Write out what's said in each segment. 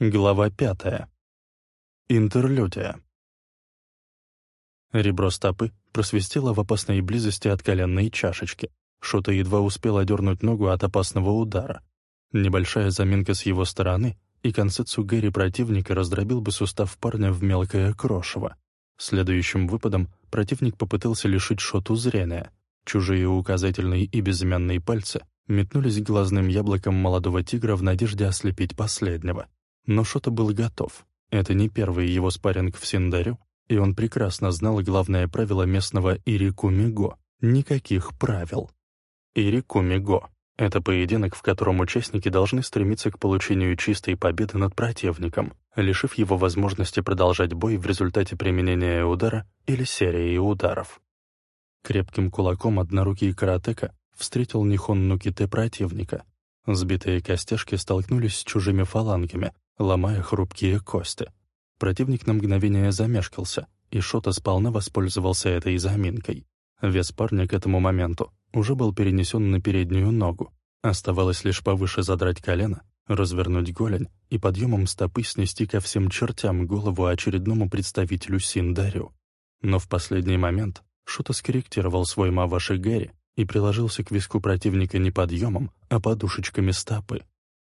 Глава пятая. Интерлюдия. Ребро стопы просвистело в опасной близости от коленной чашечки. Шота едва успел одернуть ногу от опасного удара. Небольшая заминка с его стороны, и концецу Гэри противника раздробил бы сустав парня в мелкое крошево. Следующим выпадом противник попытался лишить Шоту зрения. Чужие указательные и безымянные пальцы метнулись глазным яблоком молодого тигра в надежде ослепить последнего. Но Шота был готов. Это не первый его спарринг в Синдарю, и он прекрасно знал главное правило местного Ирикумиго — никаких правил. Ирикумиго — это поединок, в котором участники должны стремиться к получению чистой победы над противником, лишив его возможности продолжать бой в результате применения удара или серии ударов. Крепким кулаком однорукий каратека встретил Нихон Нуките противника. Сбитые костяшки столкнулись с чужими фалангами, ломая хрупкие кости. Противник на мгновение замешкался, и Шота сполна воспользовался этой заминкой. Вес парня к этому моменту уже был перенесен на переднюю ногу. Оставалось лишь повыше задрать колено, развернуть голень и подъемом стопы снести ко всем чертям голову очередному представителю Синдарю. Но в последний момент Шота скорректировал свой Маваши Гэри и приложился к виску противника не подъемом, а подушечками стопы.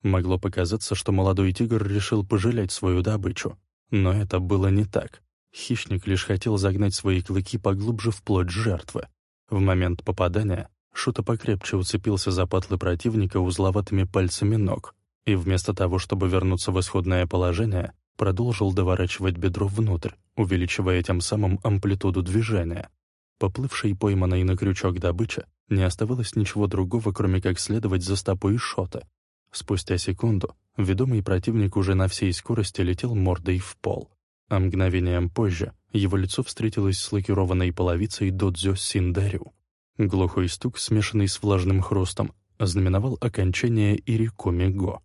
Могло показаться, что молодой тигр решил пожалеть свою добычу. Но это было не так. Хищник лишь хотел загнать свои клыки поглубже в плоть жертвы. В момент попадания Шута покрепче уцепился за патлы противника узловатыми пальцами ног и вместо того, чтобы вернуться в исходное положение, продолжил доворачивать бедро внутрь, увеличивая тем самым амплитуду движения. Поплывшей пойманной на крючок добыча не оставалось ничего другого, кроме как следовать за стопой Шота. Спустя секунду ведомый противник уже на всей скорости летел мордой в пол, а мгновением позже его лицо встретилось с лакированной половицей Додзё Синдарю. Глухой стук, смешанный с влажным хрустом, ознаменовал окончание Ирикоми-го.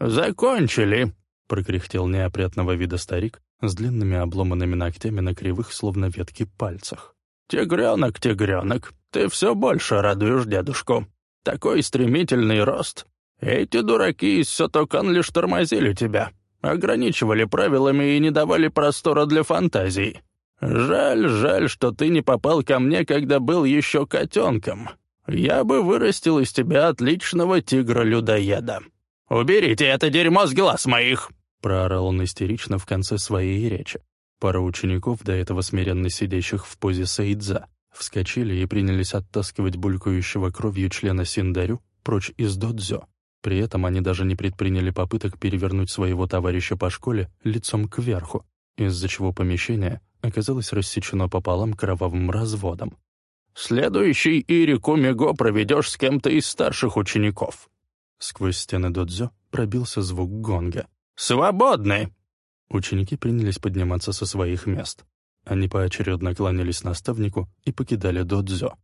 «Закончили!» — прокряхтел неопрятного вида старик с длинными обломанными ногтями на кривых, словно ветки, пальцах. «Тигренок, тигренок, ты все больше радуешь дедушку. Такой стремительный рост. Эти дураки из Сотокан лишь тормозили тебя, ограничивали правилами и не давали простора для фантазий. Жаль, жаль, что ты не попал ко мне, когда был еще котенком. Я бы вырастил из тебя отличного тигра-людоеда. Уберите это дерьмо с глаз моих!» Проорал он истерично в конце своей речи. Пара учеников, до этого смиренно сидящих в позе Сейдза, вскочили и принялись оттаскивать булькающего кровью члена Синдарю прочь из додзё. При этом они даже не предприняли попыток перевернуть своего товарища по школе лицом кверху, из-за чего помещение оказалось рассечено пополам кровавым разводом. «Следующий Ирику Мего проведешь с кем-то из старших учеников». Сквозь стены додзё пробился звук гонга. «Свободны!» Ученики принялись подниматься со своих мест. Они поочередно кланялись наставнику и покидали додзё.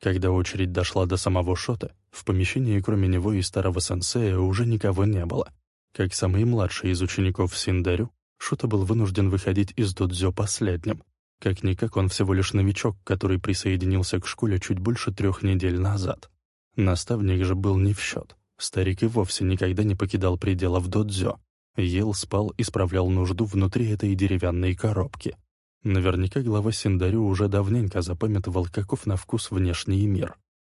Когда очередь дошла до самого Шота, в помещении кроме него и старого сенсея уже никого не было. Как самый младший из учеников Синдарю, Шота был вынужден выходить из додзё последним. Как-никак он всего лишь новичок, который присоединился к школе чуть больше трех недель назад. Наставник же был не в счет. Старик и вовсе никогда не покидал пределов додзё. Ел, спал, исправлял нужду внутри этой деревянной коробки. Наверняка глава Синдарю уже давненько запамятовал, каков на вкус внешний мир.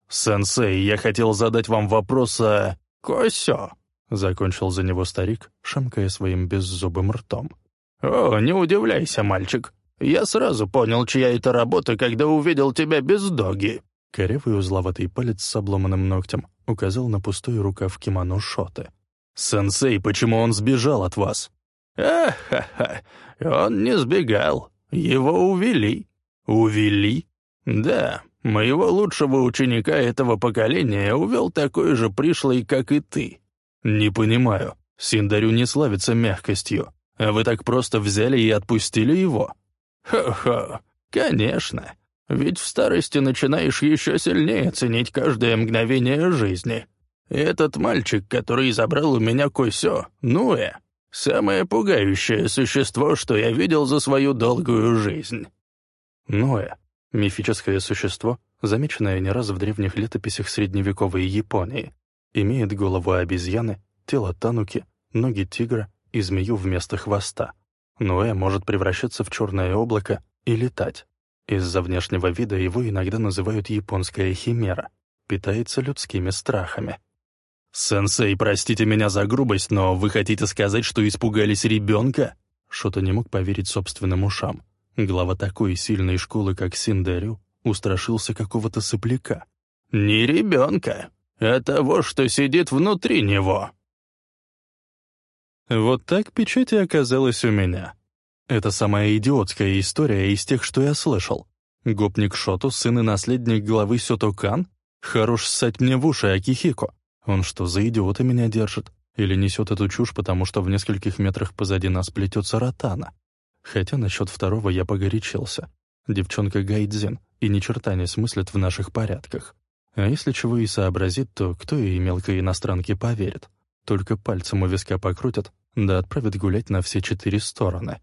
«Сенсей, я хотел задать вам вопрос о... Косё!» — закончил за него старик, шамкая своим беззубым ртом. «О, не удивляйся, мальчик. Я сразу понял, чья это работа, когда увидел тебя без доги». Корявый узловатый палец с обломанным ногтем указал на пустой рукав кимоно Шоты. «Сенсей, почему он сбежал от вас?» «Ах-ха-ха, он не сбегал. Его увели». «Увели?» «Да, моего лучшего ученика этого поколения увел такой же пришлый, как и ты». «Не понимаю. Синдарю не славится мягкостью. А вы так просто взяли и отпустили его?» «Хо-хо, конечно. Ведь в старости начинаешь еще сильнее ценить каждое мгновение жизни. Этот мальчик, который забрал у меня Косё, Нуэ, самое пугающее существо, что я видел за свою долгую жизнь. Нуэ — мифическое существо, замеченное не раз в древних летописях средневековой Японии. Имеет голову обезьяны, тело тануки, ноги тигра и змею вместо хвоста. Ноэ может превращаться в черное облако и летать. Из-за внешнего вида его иногда называют японская химера. Питается людскими страхами. «Сенсей, простите меня за грубость, но вы хотите сказать, что испугались ребенка?» Шота не мог поверить собственным ушам. Глава такой сильной школы, как Синдерю, устрашился какого-то сопляка. «Не ребенка, а того, что сидит внутри него». Вот так печать и оказалась у меня. Это самая идиотская история из тех, что я слышал. Гопник Шоту, сын и наследник главы Сётокан? Хорош ссать мне в уши Акихико. Он что, за идиота меня держит? Или несет эту чушь, потому что в нескольких метрах позади нас плетется ротана? Хотя насчет второго я погорячился. Девчонка Гайдзин и ни черта не смыслит в наших порядках. А если чего и сообразит, то кто и мелкой иностранке поверит? Только пальцем у виска покрутят, да отправят гулять на все четыре стороны.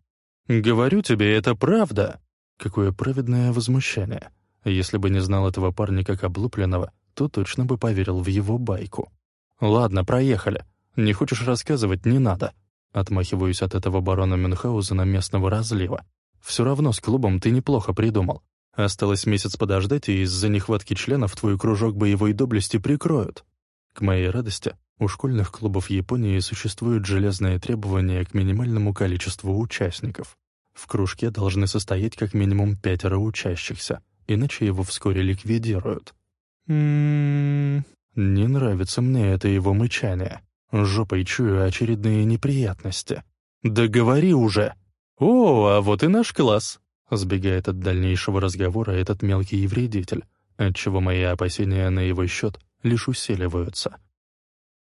«Говорю тебе, это правда!» Какое праведное возмущение. Если бы не знал этого парня как облупленного, то точно бы поверил в его байку. «Ладно, проехали. Не хочешь рассказывать, не надо». Отмахиваюсь от этого барона Мюнхгаузена местного разлива. «Все равно с клубом ты неплохо придумал. Осталось месяц подождать, и из-за нехватки членов твой кружок боевой доблести прикроют». К моей радости, у школьных клубов Японии существуют железные требования к минимальному количеству участников. В кружке должны состоять как минимум пятеро учащихся, иначе его вскоре ликвидируют. Ммм, не нравится мне это его мычание. Жопой чую очередные неприятности. «Да говори уже!» «О, а вот и наш класс!» Сбегает от дальнейшего разговора этот мелкий вредитель, отчего мои опасения на его счет лишь усиливаются.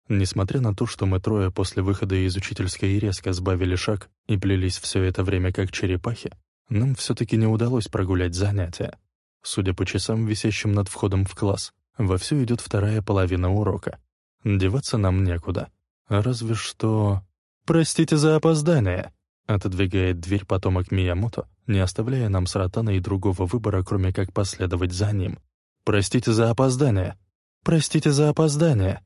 Несмотря на то, что мы трое после выхода из учительской резко сбавили шаг и плелись все это время как черепахи, нам все-таки не удалось прогулять занятия. Судя по часам, висящим над входом в класс, вовсю идет вторая половина урока. Деваться нам некуда. Разве что... «Простите за опоздание!» Отодвигает дверь потомок Миямото, не оставляя нам с и другого выбора, кроме как последовать за ним. «Простите за опоздание!» «Простите за опоздание!»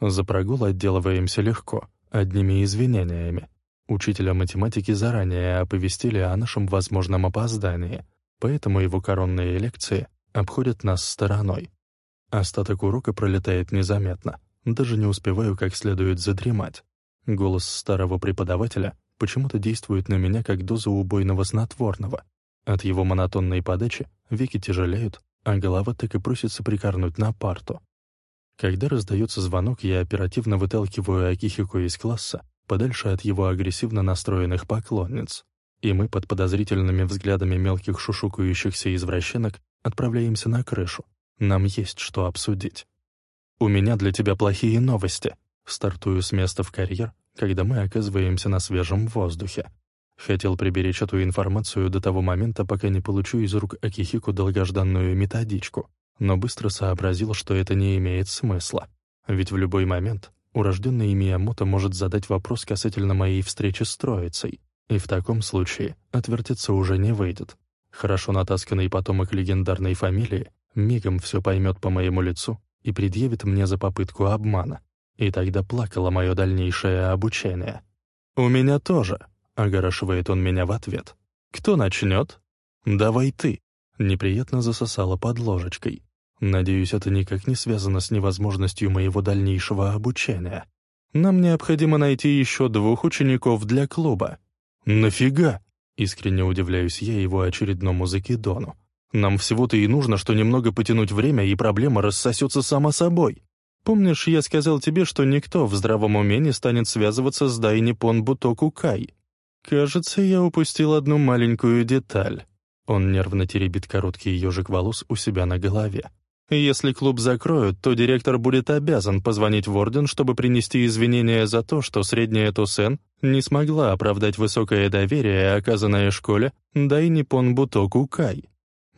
За прогул отделываемся легко, одними извинениями. Учителя математики заранее оповестили о нашем возможном опоздании, поэтому его коронные лекции обходят нас стороной. Остаток урока пролетает незаметно, даже не успеваю как следует задремать. Голос старого преподавателя почему-то действует на меня как доза убойного снотворного. От его монотонной подачи веки тяжелеют, а голова так и просится прикорнуть на парту. Когда раздается звонок, я оперативно выталкиваю Акихико из класса, подальше от его агрессивно настроенных поклонниц, и мы под подозрительными взглядами мелких шушукающихся извращенок отправляемся на крышу. Нам есть что обсудить. «У меня для тебя плохие новости», Стартую с места в карьер, когда мы оказываемся на свежем воздухе. Хотел приберечь эту информацию до того момента, пока не получу из рук Акихику долгожданную методичку но быстро сообразил, что это не имеет смысла. Ведь в любой момент урожденный Миямото может задать вопрос касательно моей встречи с Троицей, и в таком случае отвертеться уже не выйдет. Хорошо натасканный потомок легендарной фамилии мигом все поймет по моему лицу и предъявит мне за попытку обмана. И тогда плакало мое дальнейшее обучение. «У меня тоже», — огорошивает он меня в ответ. «Кто начнет?» «Давай ты», — неприятно засосала под ложечкой. Надеюсь, это никак не связано с невозможностью моего дальнейшего обучения. Нам необходимо найти еще двух учеников для клуба. Нафига? Искренне удивляюсь я его очередному закидону. Нам всего-то и нужно, что немного потянуть время, и проблема рассосется сама собой. Помнишь, я сказал тебе, что никто в здравом уме не станет связываться с Дайнипон Бутоку Кай? Кажется, я упустил одну маленькую деталь. Он нервно теребит короткий ежик волос у себя на голове. Если клуб закроют, то директор будет обязан позвонить в Орден, чтобы принести извинения за то, что средняя Тусен не смогла оправдать высокое доверие, оказанное школе, да и Ниппон Бутоку Кай.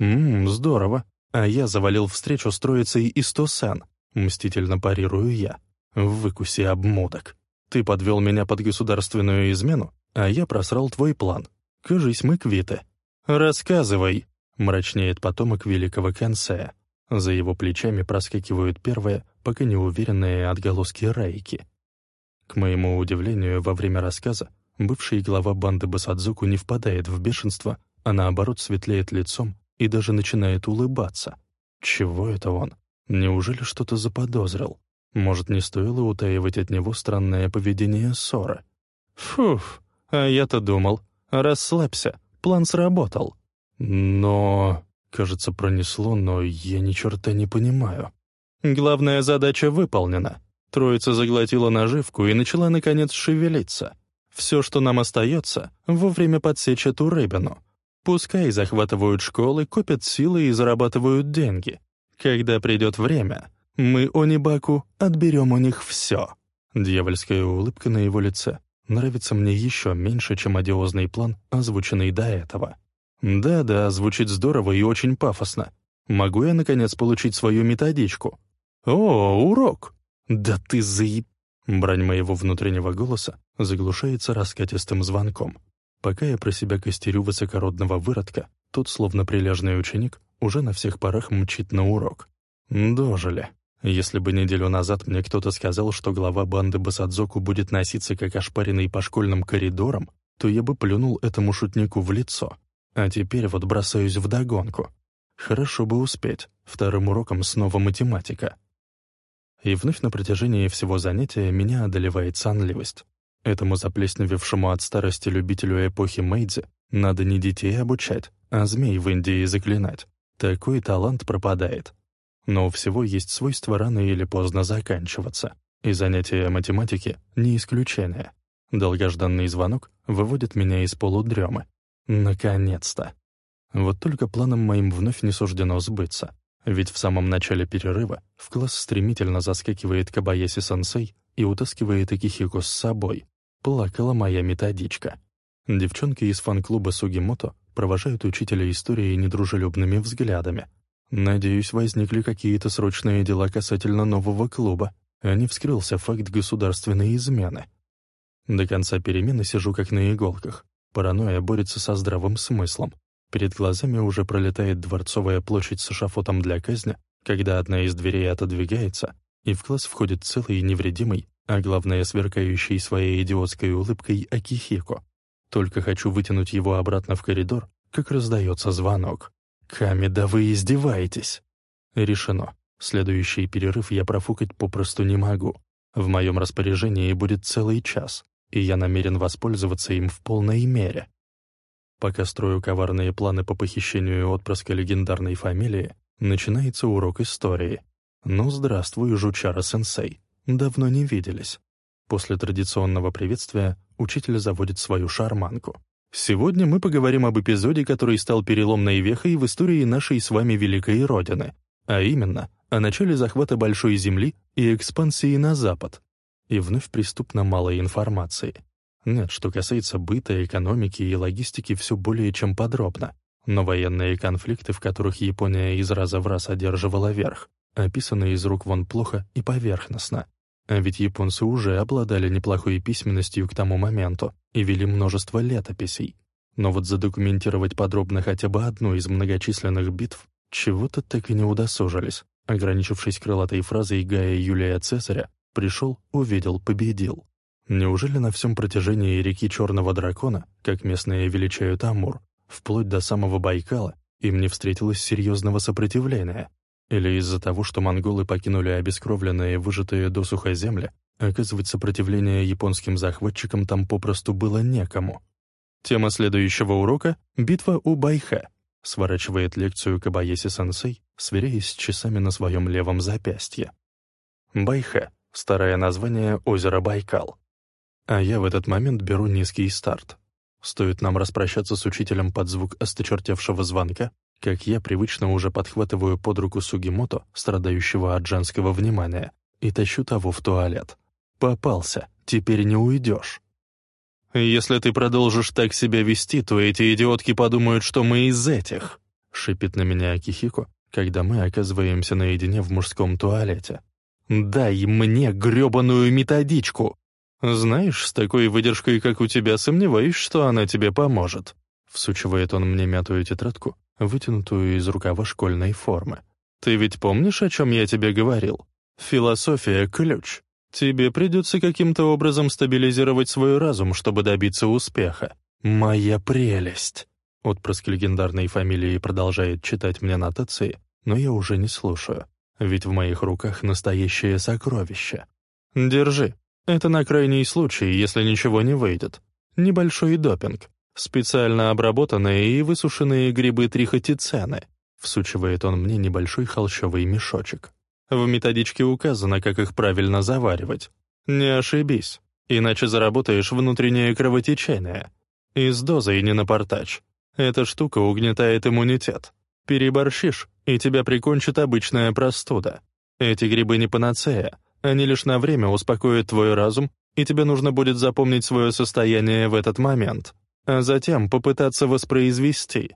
Ммм, здорово. А я завалил встречу с троицей из Тусен. Мстительно парирую я. Выкуси обмудок. Ты подвел меня под государственную измену, а я просрал твой план. Кажись, мы квиты. Рассказывай, мрачнеет потомок великого Кенсея. За его плечами проскакивают первые, пока неуверенные отголоски рейки. К моему удивлению, во время рассказа бывший глава банды Басадзуку не впадает в бешенство, а наоборот светлеет лицом и даже начинает улыбаться. Чего это он? Неужели что-то заподозрил? Может, не стоило утаивать от него странное поведение ссоры? Фуф, а я-то думал. Расслабься, план сработал. Но... Кажется, пронесло, но я ни черта не понимаю. Главная задача выполнена. Троица заглотила наживку и начала, наконец, шевелиться. Все, что нам остается, вовремя подсечь эту рыбину. Пускай захватывают школы, копят силы и зарабатывают деньги. Когда придет время, мы, Онибаку, отберем у них все. Дьявольская улыбка на его лице нравится мне еще меньше, чем одиозный план, озвученный до этого. Да-да, звучит здорово и очень пафосно. Могу я, наконец, получить свою методичку? О, урок! Да ты заеб... Брань моего внутреннего голоса заглушается раскатистым звонком. Пока я про себя костерю высокородного выродка, тот, словно прилежный ученик, уже на всех парах мчит на урок. Дожили. Если бы неделю назад мне кто-то сказал, что глава банды Басадзоку будет носиться как ошпаренный по школьным коридорам, то я бы плюнул этому шутнику в лицо. А теперь вот бросаюсь в догонку. Хорошо бы успеть. Вторым уроком снова математика. И вновь на протяжении всего занятия меня одолевает сонливость. Этому заплесневевшему от старости любителю эпохи Мэйдзи надо не детей обучать, а змей в Индии заклинать. Такой талант пропадает. Но у всего есть свойство рано или поздно заканчиваться, и занятия математики — не исключение. Долгожданный звонок выводит меня из полудремы. Наконец-то! Вот только планом моим вновь не суждено сбыться. Ведь в самом начале перерыва в класс стремительно заскакивает Кабаяси-сенсей и утаскивает Акихико с собой. Плакала моя методичка. Девчонки из фан-клуба Сугимото провожают учителя истории недружелюбными взглядами — Надеюсь, возникли какие-то срочные дела касательно нового клуба, а не вскрылся факт государственной измены. До конца перемены сижу как на иголках. Паранойя борется со здравым смыслом. Перед глазами уже пролетает дворцовая площадь с эшафотом для казни, когда одна из дверей отодвигается, и в класс входит целый и невредимый, а главное, сверкающий своей идиотской улыбкой Акихико. Только хочу вытянуть его обратно в коридор, как раздается звонок. «Ками, да вы издеваетесь!» Решено. Следующий перерыв я профукать попросту не могу. В моем распоряжении будет целый час, и я намерен воспользоваться им в полной мере. Пока строю коварные планы по похищению отпрыска легендарной фамилии, начинается урок истории. Ну, здравствуй, жучара-сенсей. Давно не виделись. После традиционного приветствия учитель заводит свою шарманку. Сегодня мы поговорим об эпизоде, который стал переломной вехой в истории нашей с вами великой Родины, а именно о начале захвата Большой Земли и экспансии на Запад. И вновь преступно мало информации. Нет, что касается быта, экономики и логистики, все более чем подробно. Но военные конфликты, в которых Япония из раза в раз одерживала верх, описаны из рук вон плохо и поверхностно. А ведь японцы уже обладали неплохой письменностью к тому моменту и вели множество летописей. Но вот задокументировать подробно хотя бы одну из многочисленных битв чего-то так и не удосужились, ограничившись крылатой фразой Гая Юлия Цезаря «пришел, увидел, победил». Неужели на всем протяжении реки Черного Дракона, как местные величают Амур, вплоть до самого Байкала, им не встретилось серьезного сопротивления? Или из-за того, что монголы покинули обескровленные, выжатые досуха земли, оказывать сопротивление японским захватчикам там попросту было некому. Тема следующего урока — «Битва у Байхэ», сворачивает лекцию Кабаеси-сенсей, сверяясь часами на своем левом запястье. Байхэ — старое название озера Байкал. А я в этот момент беру низкий старт. Стоит нам распрощаться с учителем под звук осточертевшего звонка, как я привычно уже подхватываю под руку Сугимото, страдающего от женского внимания, и тащу того в туалет. Попался, теперь не уйдешь. «Если ты продолжишь так себя вести, то эти идиотки подумают, что мы из этих», — шипит на меня Акихико, когда мы оказываемся наедине в мужском туалете. «Дай мне грёбаную методичку!» «Знаешь, с такой выдержкой, как у тебя, сомневаюсь, что она тебе поможет», — всучивает он мне мятую тетрадку, вытянутую из рукава школьной формы. «Ты ведь помнишь, о чем я тебе говорил? Философия — ключ. Тебе придется каким-то образом стабилизировать свой разум, чтобы добиться успеха. Моя прелесть!» Отпрыск легендарной фамилии продолжает читать мне нотации, но я уже не слушаю, ведь в моих руках настоящее сокровище. Держи. Это на крайний случай, если ничего не выйдет. Небольшой допинг. Специально обработанные и высушенные грибы трихотицены. Всучивает он мне небольшой холщовый мешочек. В методичке указано, как их правильно заваривать. Не ошибись, иначе заработаешь внутреннее кровотечение. И с дозой не напортач. Эта штука угнетает иммунитет. Переборщишь, и тебя прикончит обычная простуда. Эти грибы не панацея, они лишь на время успокоят твой разум, и тебе нужно будет запомнить свое состояние в этот момент, а затем попытаться воспроизвести.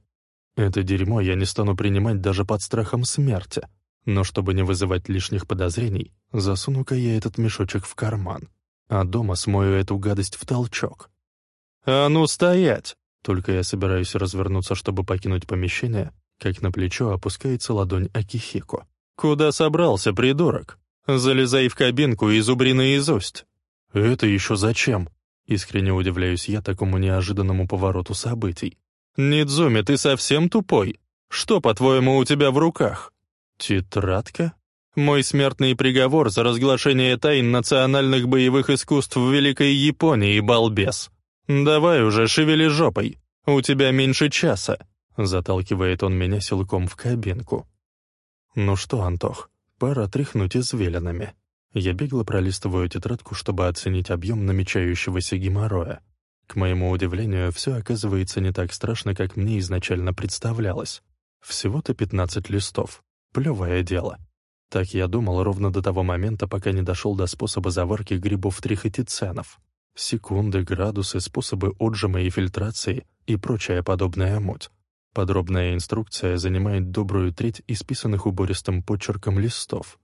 Это дерьмо я не стану принимать даже под страхом смерти, но чтобы не вызывать лишних подозрений, засуну-ка я этот мешочек в карман, а дома смою эту гадость в толчок. «А ну, стоять!» Только я собираюсь развернуться, чтобы покинуть помещение, как на плечо опускается ладонь Акихико. «Куда собрался, придурок? Залезай в кабинку и зубри наизусть». «Это еще зачем?» Искренне удивляюсь я такому неожиданному повороту событий. «Нидзуми, ты совсем тупой? Что, по-твоему, у тебя в руках?» «Тетрадка?» «Мой смертный приговор за разглашение тайн национальных боевых искусств в Великой Японии, балбес. Давай уже, шевели жопой. У тебя меньше часа». Заталкивает он меня силком в кабинку. «Ну что, Антох, пора тряхнуть извилинами». Я бегло пролистываю тетрадку, чтобы оценить объем намечающегося геморроя. К моему удивлению, все оказывается не так страшно, как мне изначально представлялось. Всего-то 15 листов. Плевое дело. Так я думал ровно до того момента, пока не дошел до способа заварки грибов трихотиценов. Секунды, градусы, способы отжима и фильтрации и прочая подобная муть. Подробная инструкция занимает добрую треть исписанных убористым почерком листов.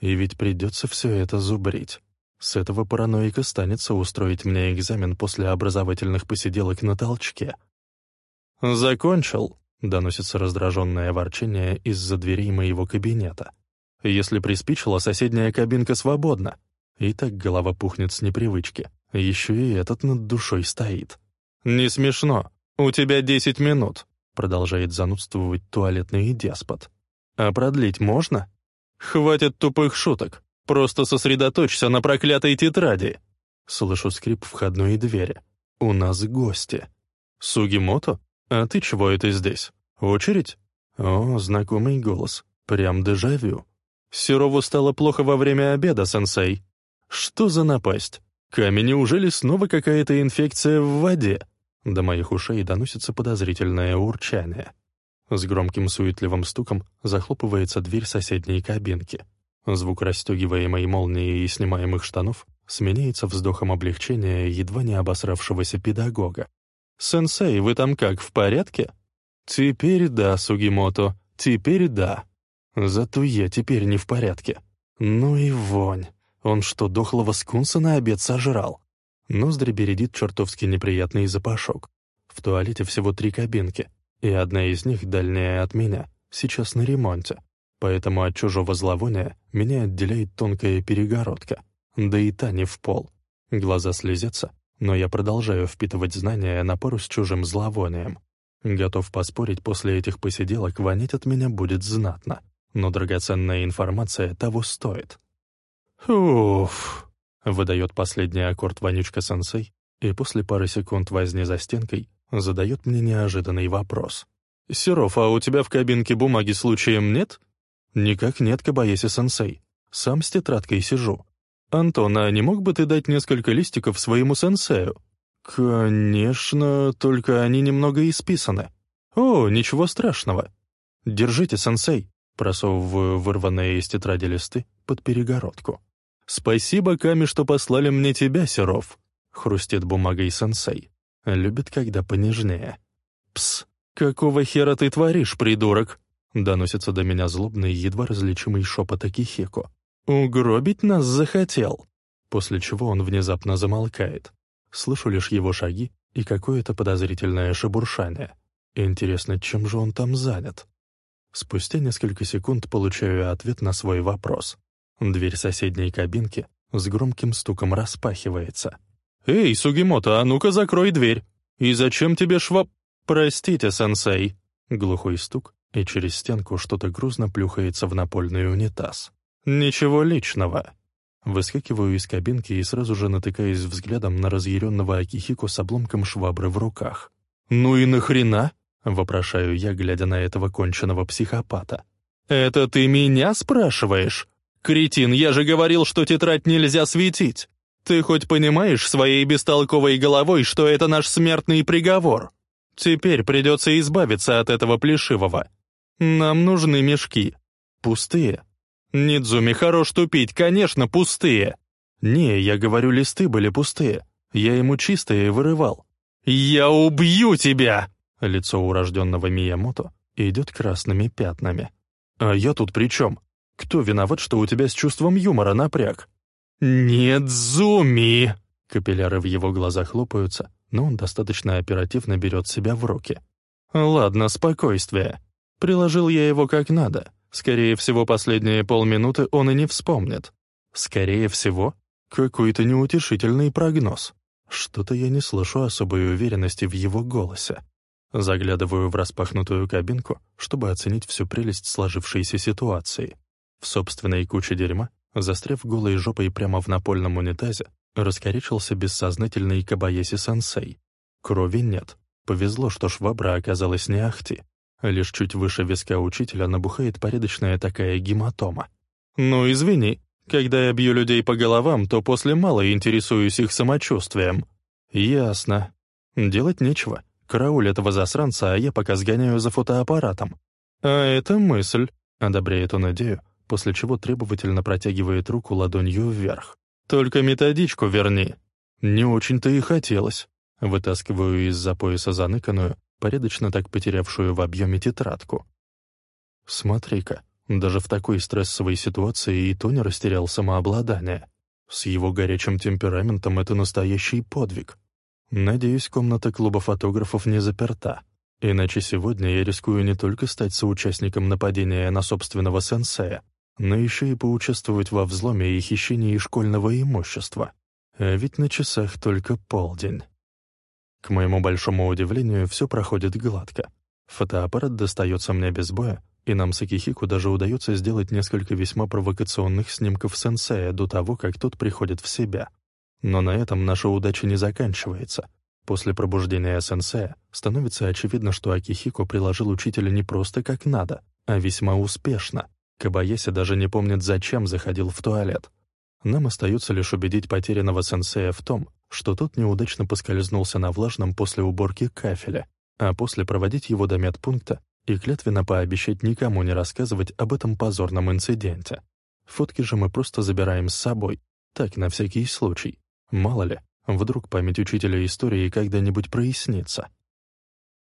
И ведь придется все это зубрить. С этого параноика станется устроить мне экзамен после образовательных посиделок на толчке. «Закончил», — доносится раздраженное ворчание из-за дверей моего кабинета. «Если приспичило, соседняя кабинка свободна». И так голова пухнет с непривычки. Еще и этот над душой стоит. «Не смешно. У тебя десять минут продолжает занудствовать туалетный деспот. «А продлить можно?» «Хватит тупых шуток. Просто сосредоточься на проклятой тетради». Слышу скрип входной двери. «У нас гости». «Сугимото? А ты чего это здесь? Очередь?» О, знакомый голос. Прям дежавю. Серову стало плохо во время обеда, сенсей. Что за напасть? Камень, неужели снова какая-то инфекция в воде? До моих ушей доносится подозрительное урчание. С громким суетливым стуком захлопывается дверь соседней кабинки. Звук расстегиваемой молнии и снимаемых штанов сменяется вздохом облегчения едва не обосравшегося педагога. «Сенсей, вы там как, в порядке?» «Теперь да, Сугимото, теперь да. Зато я теперь не в порядке. Ну и вонь. Он что, дохлого скунса на обед сожрал?» Ноздри бередит чертовски неприятный запашок. В туалете всего три кабинки, и одна из них, дальняя от меня, сейчас на ремонте. Поэтому от чужого зловония меня отделяет тонкая перегородка. Да и та не в пол. Глаза слезятся, но я продолжаю впитывать знания на пару с чужим зловонием. Готов поспорить, после этих посиделок вонять от меня будет знатно. Но драгоценная информация того стоит. Уф. Выдает последний аккорд вонючка-сенсей, и после пары секунд возни за стенкой задает мне неожиданный вопрос. «Серов, а у тебя в кабинке бумаги случаем нет?» «Никак нет, Кабаеси-сенсей. Сам с тетрадкой сижу. Антон, а не мог бы ты дать несколько листиков своему сенсею?» «Конечно, только они немного исписаны». «О, ничего страшного. Держите, сенсей», просовываю вырванные из тетради листы под перегородку. «Спасибо, Ками, что послали мне тебя, Серов», — хрустит бумагой сенсей. Любит, когда понежнее. «Пс, какого хера ты творишь, придурок?» — доносится до меня злобный, едва различимый шепот Акихико. «Угробить нас захотел?» После чего он внезапно замолкает. Слышу лишь его шаги и какое-то подозрительное шебуршание. Интересно, чем же он там занят? Спустя несколько секунд получаю ответ на свой вопрос. Дверь соседней кабинки с громким стуком распахивается. «Эй, Сугимото, а ну-ка закрой дверь! И зачем тебе шваб...» «Простите, сенсей!» Глухой стук, и через стенку что-то грузно плюхается в напольный унитаз. «Ничего личного!» Выскакиваю из кабинки и сразу же натыкаюсь взглядом на разъяренного Акихико с обломком швабры в руках. «Ну и нахрена?» — вопрошаю я, глядя на этого конченого психопата. «Это ты меня спрашиваешь? Кретин, я же говорил, что тетрадь нельзя светить. Ты хоть понимаешь своей бестолковой головой, что это наш смертный приговор? Теперь придется избавиться от этого плешивого. Нам нужны мешки. Пустые. Нидзуми, хорош тупить, конечно, пустые. Не, я говорю, листы были пустые. Я ему чистые вырывал. «Я убью тебя!» Лицо урожденного Миямото идет красными пятнами. «А я тут при чем? Кто виноват, что у тебя с чувством юмора напряг?» «Нет, Зуми!» Капилляры в его глазах лопаются, но он достаточно оперативно берет себя в руки. «Ладно, спокойствие. Приложил я его как надо. Скорее всего, последние полминуты он и не вспомнит. Скорее всего, какой-то неутешительный прогноз. Что-то я не слышу особой уверенности в его голосе. Заглядываю в распахнутую кабинку, чтобы оценить всю прелесть сложившейся ситуации. В собственной куче дерьма, застряв голой жопой прямо в напольном унитазе, раскорячился бессознательный Кабаеси-сенсей. Крови нет. Повезло, что швабра оказалась не ахти. Лишь чуть выше виска учителя набухает порядочная такая гематома. «Ну, извини, когда я бью людей по головам, то после мало интересуюсь их самочувствием». «Ясно. Делать нечего. Карауль этого засранца, а я пока сгоняю за фотоаппаратом». «А это мысль», — одобряет он идею, после чего требовательно протягивает руку ладонью вверх. «Только методичку верни». «Не очень-то и хотелось». Вытаскиваю из-за пояса заныканную, порядочно так потерявшую в объеме тетрадку. «Смотри-ка, даже в такой стрессовой ситуации и то не растерял самообладание. С его горячим темпераментом это настоящий подвиг. Надеюсь, комната клуба фотографов не заперта. Иначе сегодня я рискую не только стать соучастником нападения на собственного сенсея, но еще и поучаствовать во взломе и хищении школьного имущества. А ведь на часах только полдень. К моему большому удивлению, все проходит гладко. Фотоаппарат достается мне без боя, и нам с Акихику даже удается сделать несколько весьма провокационных снимков сенсея до того, как тот приходит в себя. Но на этом наша удача не заканчивается. После пробуждения сенсея становится очевидно, что Акихико приложил учителя не просто как надо, а весьма успешно. Кабаяси даже не помнит, зачем заходил в туалет. Нам остается лишь убедить потерянного сенсея в том, что тот неудачно поскользнулся на влажном после уборки кафеля, а после проводить его до медпункта и клятвенно пообещать никому не рассказывать об этом позорном инциденте. Фотки же мы просто забираем с собой, так, на всякий случай. Мало ли, вдруг память учителя истории когда-нибудь прояснится.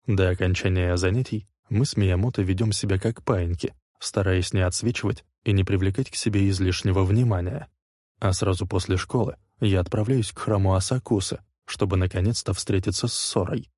До окончания занятий мы с Миямото ведем себя как паиньки, стараясь не отсвечивать и не привлекать к себе излишнего внимания. А сразу после школы я отправляюсь к храму Асакусы, чтобы наконец-то встретиться с Сорой.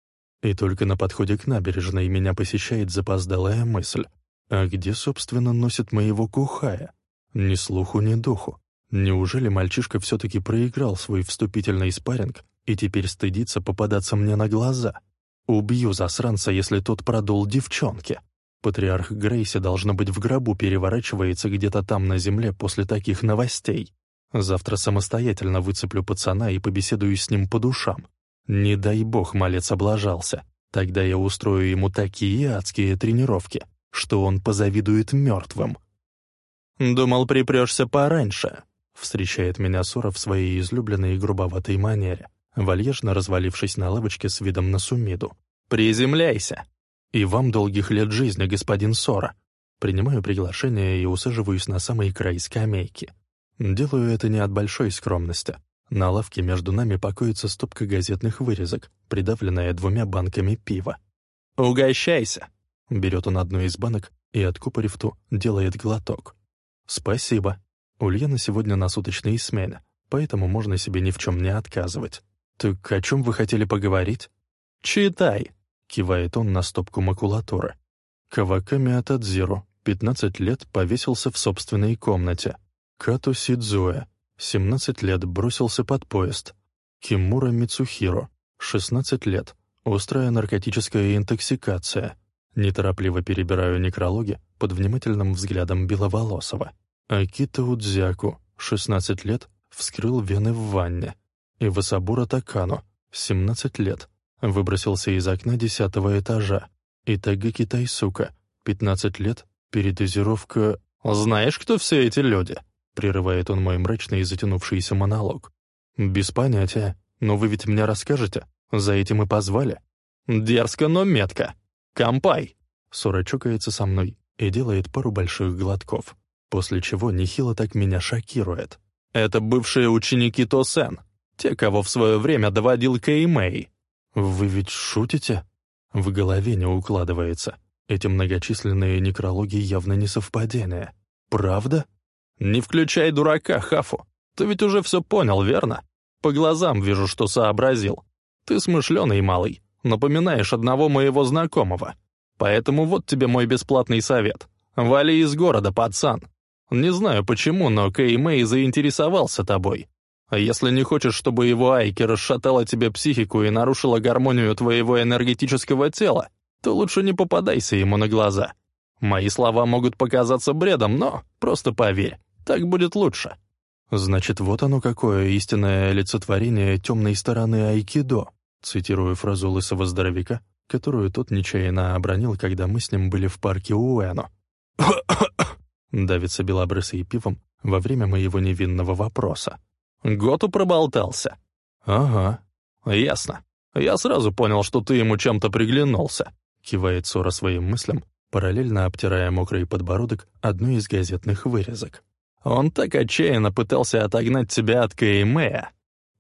И только на подходе к набережной меня посещает запоздалая мысль. А где, собственно, носит моего кухая? Ни слуху, ни духу. Неужели мальчишка все-таки проиграл свой вступительный спарринг и теперь стыдится попадаться мне на глаза? Убью засранца, если тот продул девчонке. Патриарх Грейси, должно быть, в гробу переворачивается где-то там на земле после таких новостей. Завтра самостоятельно выцеплю пацана и побеседую с ним по душам. Не дай бог малец облажался. Тогда я устрою ему такие адские тренировки, что он позавидует мертвым. «Думал, припрешься пораньше», — встречает меня Сора в своей излюбленной грубоватой манере, вальяжно развалившись на лавочке с видом на Сумиду. «Приземляйся!» «И вам долгих лет жизни, господин Сора!» Принимаю приглашение и усаживаюсь на самый край скамейки. Делаю это не от большой скромности. На лавке между нами покоится стопка газетных вырезок, придавленная двумя банками пива. «Угощайся!» Берет он одну из банок и, откупорив ту, делает глоток. «Спасибо. Ульяна сегодня на суточной смене, поэтому можно себе ни в чем не отказывать. Так о чем вы хотели поговорить?» «Читай!» — кивает он на стопку макулатуры. Каваками Атадзиру, 15 лет, повесился в собственной комнате. Като Сидзуэ, 17 лет, бросился под поезд. Кимура Мицухиро, 16 лет, острая наркотическая интоксикация. Неторопливо перебираю некрологи под внимательным взглядом Беловолосова. Акита Удзяку, 16 лет, вскрыл вены в ванне. Ивасабура Такану, 17 лет, выбросился из окна десятого этажа. Итагаки Тайсука, 15 лет, передозировка... «Знаешь, кто все эти люди?» — прерывает он мой мрачный и затянувшийся монолог. «Без понятия. Но вы ведь мне расскажете. За этим и позвали». «Дерзко, но метко. Кампай!» Сора чокается со мной и делает пару больших глотков, после чего нехило так меня шокирует. «Это бывшие ученики Тосен, те, кого в свое время доводил Кэймэй». «Вы ведь шутите?» В голове не укладывается. Эти многочисленные некрологи явно не совпадения. Правда? «Не включай дурака, Хафу. Ты ведь уже все понял, верно? По глазам вижу, что сообразил. Ты смышленый малый, напоминаешь одного моего знакомого. Поэтому вот тебе мой бесплатный совет. Вали из города, пацан. Не знаю почему, но Кэй Мэй заинтересовался тобой. А если не хочешь, чтобы его Айки расшатала тебе психику и нарушила гармонию твоего энергетического тела, то лучше не попадайся ему на глаза. Мои слова могут показаться бредом, но просто поверь, так будет лучше. Значит, вот оно какое истинное олицетворение темной стороны айкидо, цитирую фразу лысого здоровяка, которую тот нечаянно обронил, когда мы с ним были в парке Уэно. Давится белобрысый пивом во время моего невинного вопроса. Готу проболтался. «Ага, ясно. Я сразу понял, что ты ему чем-то приглянулся», кивает Сора своим мыслям, параллельно обтирая мокрый подбородок одной из газетных вырезок. «Он так отчаянно пытался отогнать тебя от Кэймэя.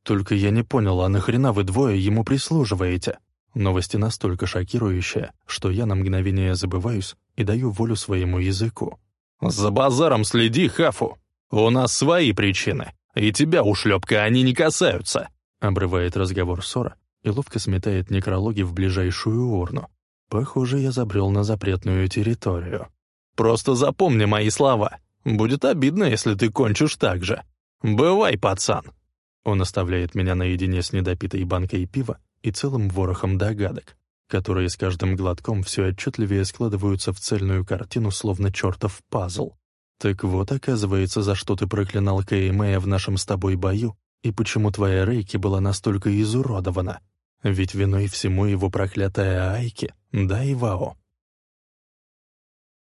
Только я не понял, а нахрена вы двое ему прислуживаете?» Новости настолько шокирующие, что я на мгновение забываюсь и даю волю своему языку. «За базаром следи, Хафу! У нас свои причины, и тебя, ушлепка, они не касаются!» Обрывает разговор Сора и ловко сметает некрологи в ближайшую урну, Похоже, я забрел на запретную территорию. Просто запомни мои слова. Будет обидно, если ты кончишь так же. Бывай, пацан!» Он оставляет меня наедине с недопитой банкой пива и целым ворохом догадок, которые с каждым глотком все отчетливее складываются в цельную картину, словно чертов пазл. Так вот, оказывается, за что ты проклинал Кэймэя в нашем с тобой бою, и почему твоя Рейки была настолько изуродована. Ведь виной всему его проклятая Айки, да и Вао.